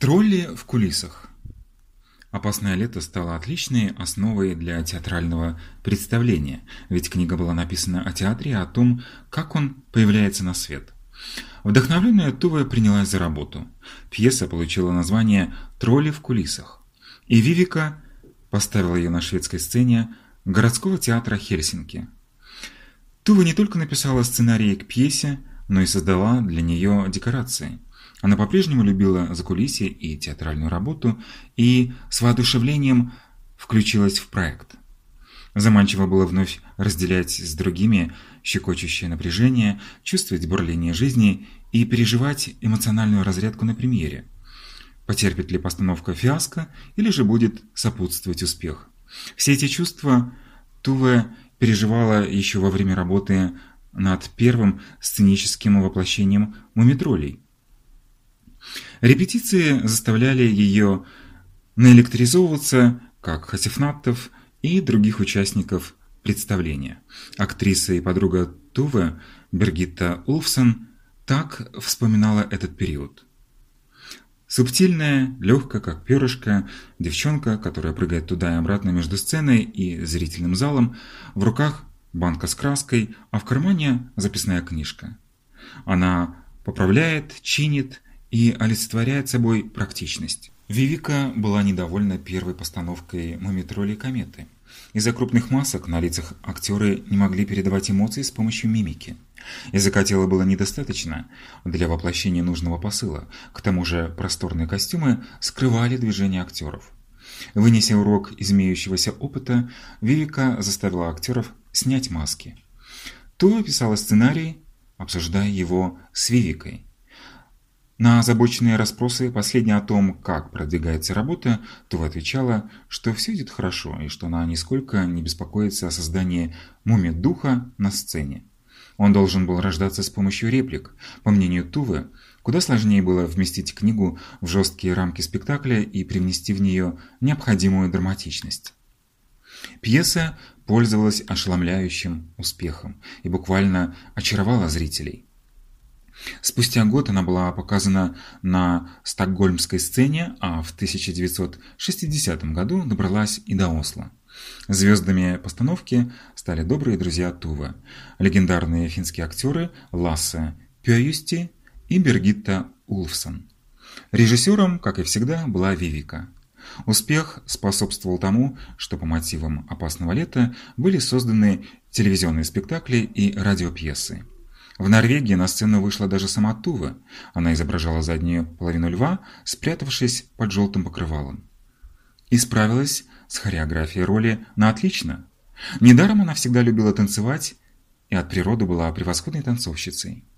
Тролли в кулисах. «Опасное лето» стало отличной основой для театрального представления, ведь книга была написана о театре и о том, как он появляется на свет. Вдохновленная Тува принялась за работу. Пьеса получила название «Тролли в кулисах», и Вивика поставила ее на шведской сцене городского театра Хельсинки. Тува не только написала сценарий к пьесе, но и создала для нее декорации – она по-прежнему любила закулисье и театральную работу и с воодушевлением включилась в проект. Заманчиво было вновь разделять с другими щекочущее напряжение, чувствовать бурление жизни и переживать эмоциональную разрядку на премьере. Потерпит ли постановка фиаско или же будет сопутствовать успех? Все эти чувства Туве переживала еще во время работы над первым сценическим воплощением «Мумитролей». Репетиции заставляли ее наэлектризовываться, как Хасифнаттов и других участников представления. Актриса и подруга Туве Бергитта Улфсон так вспоминала этот период. Субтильная, легкая, как перышко, девчонка, которая прыгает туда и обратно между сценой и зрительным залом, в руках банка с краской, а в кармане записная книжка. Она поправляет, чинит и олицетворяет собой практичность. Вивика была недовольна первой постановкой «Мумитроли кометы». Из-за крупных масок на лицах актеры не могли передавать эмоции с помощью мимики. Языка тела было недостаточно для воплощения нужного посыла, к тому же просторные костюмы скрывали движения актеров. Вынеся урок измеющегося опыта, Вивика заставила актеров снять маски. Тула писала сценарий, обсуждая его с Вивикой. На озабоченные расспросы последней о том, как продвигается работа, Това отвечала, что все идет хорошо и что она нисколько не беспокоится о создании муми-духа на сцене. Он должен был рождаться с помощью реплик. По мнению Тувы, куда сложнее было вместить книгу в жесткие рамки спектакля и привнести в нее необходимую драматичность. Пьеса пользовалась ошеломляющим успехом и буквально очаровала зрителей. Спустя год она была показана на стокгольмской сцене, а в 1960 году добралась и до Осло. Звездами постановки стали добрые друзья Тувы, легендарные финские актеры Лассе Пёюсти и Бергитта Улфсон. Режиссером, как и всегда, была Вивика. Успех способствовал тому, что по мотивам «Опасного лета» были созданы телевизионные спектакли и радиопьесы. В Норвегии на сцену вышла даже сама Тува. Она изображала заднюю половину льва, спрятавшись под желтым покрывалом. И справилась с хореографией роли на отлично. Недаром она всегда любила танцевать и от природы была превосходной танцовщицей.